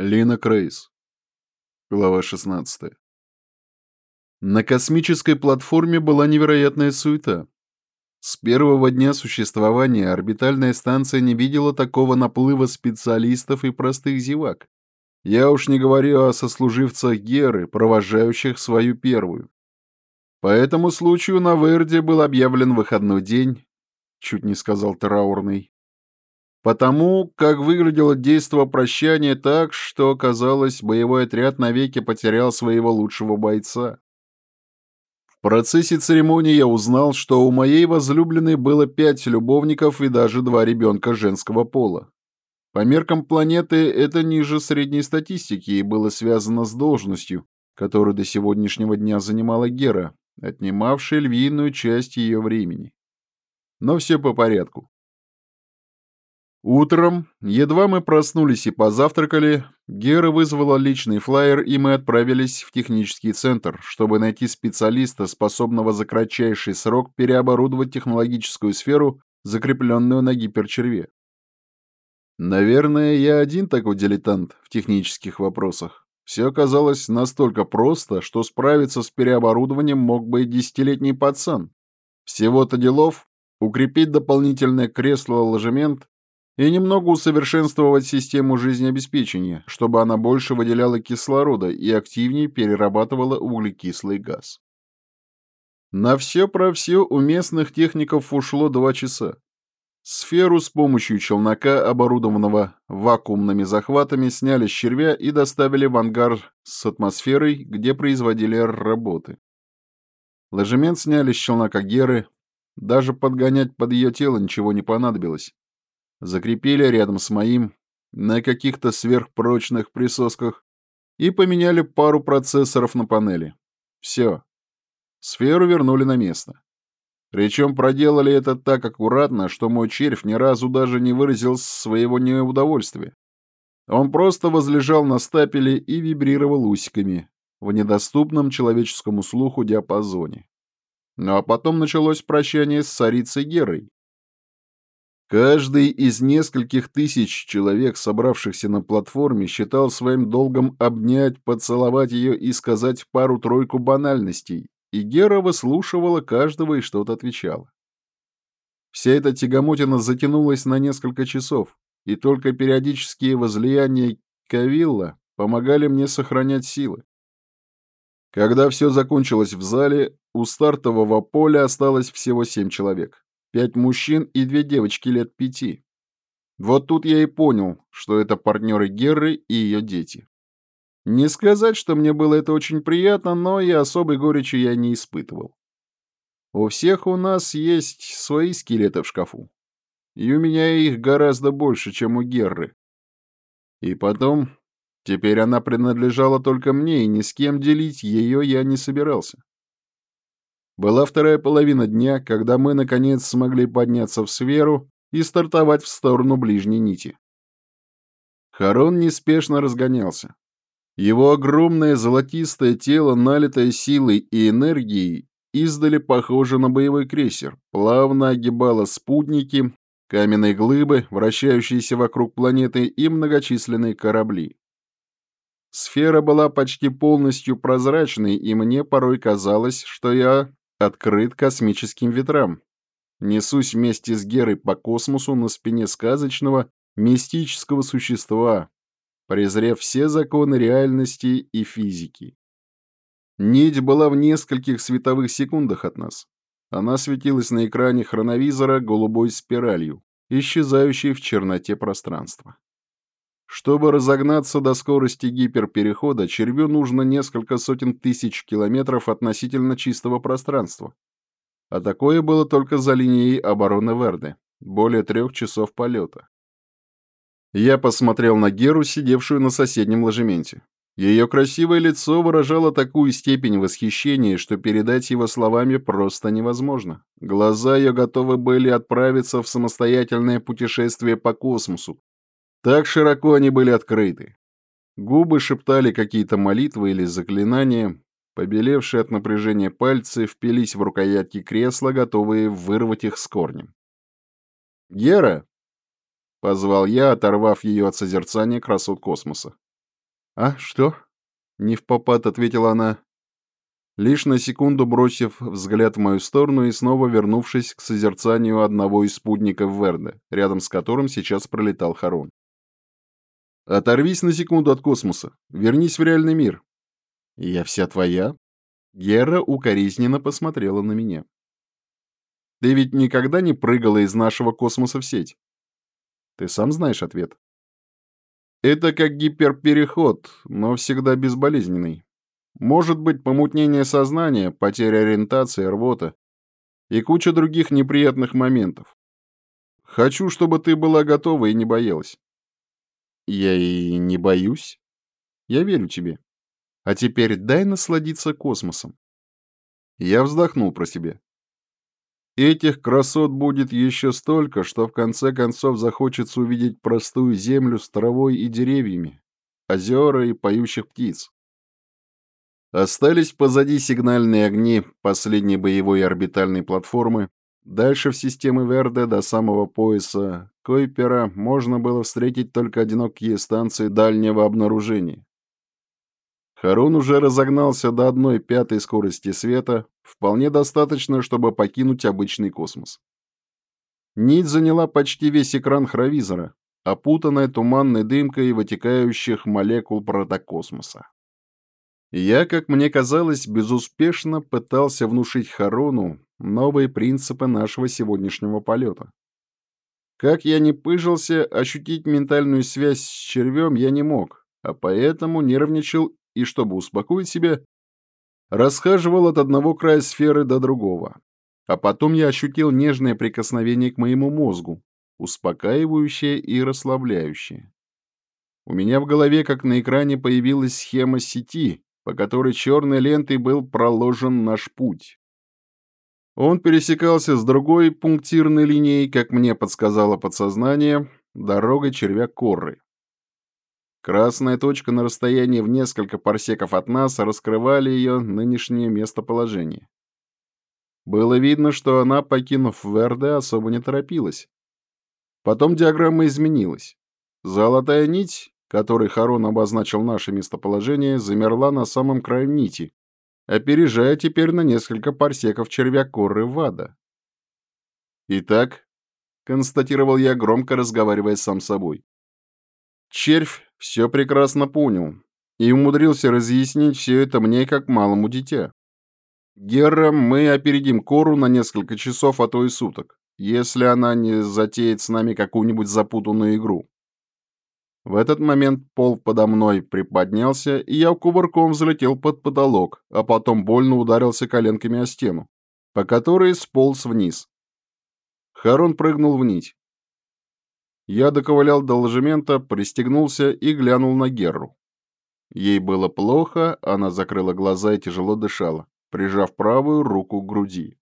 Лина Крейс. Глава 16. На космической платформе была невероятная суета. С первого дня существования орбитальная станция не видела такого наплыва специалистов и простых зевак. Я уж не говорю о сослуживцах Геры, провожающих свою первую. По этому случаю на Верде был объявлен выходной день, чуть не сказал траурный, Потому как выглядело действо прощания так, что, казалось, боевой отряд навеки потерял своего лучшего бойца. В процессе церемонии я узнал, что у моей возлюбленной было пять любовников и даже два ребенка женского пола. По меркам планеты это ниже средней статистики и было связано с должностью, которую до сегодняшнего дня занимала Гера, отнимавшая львиную часть ее времени. Но все по порядку. Утром, едва мы проснулись и позавтракали, Гера вызвала личный флайер, и мы отправились в технический центр, чтобы найти специалиста, способного за кратчайший срок переоборудовать технологическую сферу, закрепленную на гиперчерве. Наверное, я один такой дилетант в технических вопросах. Все оказалось настолько просто, что справиться с переоборудованием мог бы и десятилетний пацан. Всего-то делов — укрепить дополнительное кресло-ложемент и немного усовершенствовать систему жизнеобеспечения, чтобы она больше выделяла кислорода и активнее перерабатывала углекислый газ. На все про все у местных техников ушло два часа. Сферу с помощью челнока, оборудованного вакуумными захватами, сняли с червя и доставили в ангар с атмосферой, где производили работы. Ложемент сняли с челнока Геры, даже подгонять под ее тело ничего не понадобилось закрепили рядом с моим на каких-то сверхпрочных присосках и поменяли пару процессоров на панели. Все. Сферу вернули на место. Причем проделали это так аккуратно, что мой червь ни разу даже не выразил своего неудовольствия. Он просто возлежал на стапеле и вибрировал усиками в недоступном человеческому слуху диапазоне. Ну а потом началось прощание с царицей Герой, Каждый из нескольких тысяч человек, собравшихся на платформе, считал своим долгом обнять, поцеловать ее и сказать пару-тройку банальностей, и Гера выслушивала каждого и что-то отвечала. Вся эта тягомотина затянулась на несколько часов, и только периодические возлияния Кавилла помогали мне сохранять силы. Когда все закончилось в зале, у стартового поля осталось всего семь человек пять мужчин и две девочки лет пяти. Вот тут я и понял, что это партнеры Герры и ее дети. Не сказать, что мне было это очень приятно, но и особой горечи я не испытывал. У всех у нас есть свои скелеты в шкафу. И у меня их гораздо больше, чем у Герры. И потом, теперь она принадлежала только мне, и ни с кем делить ее я не собирался. Была вторая половина дня, когда мы, наконец, смогли подняться в сферу и стартовать в сторону ближней нити. Харон неспешно разгонялся. Его огромное золотистое тело, налитое силой и энергией, издали похоже на боевой крейсер, плавно огибало спутники, каменные глыбы, вращающиеся вокруг планеты и многочисленные корабли. Сфера была почти полностью прозрачной, и мне порой казалось, что я открыт космическим ветрам. Несусь вместе с Герой по космосу на спине сказочного, мистического существа, презрев все законы реальности и физики. Нить была в нескольких световых секундах от нас. Она светилась на экране хроновизора голубой спиралью, исчезающей в черноте пространства. Чтобы разогнаться до скорости гиперперехода, червю нужно несколько сотен тысяч километров относительно чистого пространства. А такое было только за линией обороны Верды, более трех часов полета. Я посмотрел на Геру, сидевшую на соседнем ложементе. Ее красивое лицо выражало такую степень восхищения, что передать его словами просто невозможно. Глаза ее готовы были отправиться в самостоятельное путешествие по космосу, так широко они были открыты. Губы шептали какие-то молитвы или заклинания, побелевшие от напряжения пальцы впились в рукоятки кресла, готовые вырвать их с корнем. «Гера!» — позвал я, оторвав ее от созерцания красот космоса. «А, что?» — не в попад ответила она, лишь на секунду бросив взгляд в мою сторону и снова вернувшись к созерцанию одного из спутников Верде, рядом с которым сейчас пролетал Харон. «Оторвись на секунду от космоса, вернись в реальный мир». «Я вся твоя?» Гера укоризненно посмотрела на меня. «Ты ведь никогда не прыгала из нашего космоса в сеть?» «Ты сам знаешь ответ». «Это как гиперпереход, но всегда безболезненный. Может быть помутнение сознания, потеря ориентации, рвота и куча других неприятных моментов. Хочу, чтобы ты была готова и не боялась. Я и не боюсь. Я верю тебе. А теперь дай насладиться космосом. Я вздохнул про себя. Этих красот будет еще столько, что в конце концов захочется увидеть простую землю с травой и деревьями, озера и поющих птиц. Остались позади сигнальные огни последней боевой орбитальной платформы. Дальше в системе Верде до самого пояса Койпера можно было встретить только одинокие станции дальнего обнаружения. Харун уже разогнался до одной пятой скорости света, вполне достаточно, чтобы покинуть обычный космос. Нить заняла почти весь экран хровизора, опутанная туманной дымкой вытекающих молекул протокосмоса. Я, как мне казалось, безуспешно пытался внушить Харону новые принципы нашего сегодняшнего полета. Как я не пыжился, ощутить ментальную связь с червем я не мог, а поэтому нервничал и, чтобы успокоить себя, расхаживал от одного края сферы до другого. А потом я ощутил нежное прикосновение к моему мозгу, успокаивающее и расслабляющее. У меня в голове, как на экране, появилась схема сети, по которой черной лентой был проложен наш путь. Он пересекался с другой пунктирной линией, как мне подсказало подсознание, дорогой червя Корры. Красная точка на расстоянии в несколько парсеков от нас раскрывали ее нынешнее местоположение. Было видно, что она, покинув Верде, особо не торопилась. Потом диаграмма изменилась. Золотая нить, которой Харон обозначил наше местоположение, замерла на самом краю нити, опережая теперь на несколько парсеков червя коры Вада. «Итак», — констатировал я, громко разговаривая сам с собой, червь все прекрасно понял и умудрился разъяснить все это мне как малому дитя. Герра, мы опередим Кору на несколько часов, а то и суток, если она не затеет с нами какую-нибудь запутанную игру. В этот момент пол подо мной приподнялся, и я кувырком взлетел под потолок, а потом больно ударился коленками о стену, по которой сполз вниз. Харон прыгнул в нить. Я доковылял до ложемента, пристегнулся и глянул на Герру. Ей было плохо, она закрыла глаза и тяжело дышала, прижав правую руку к груди.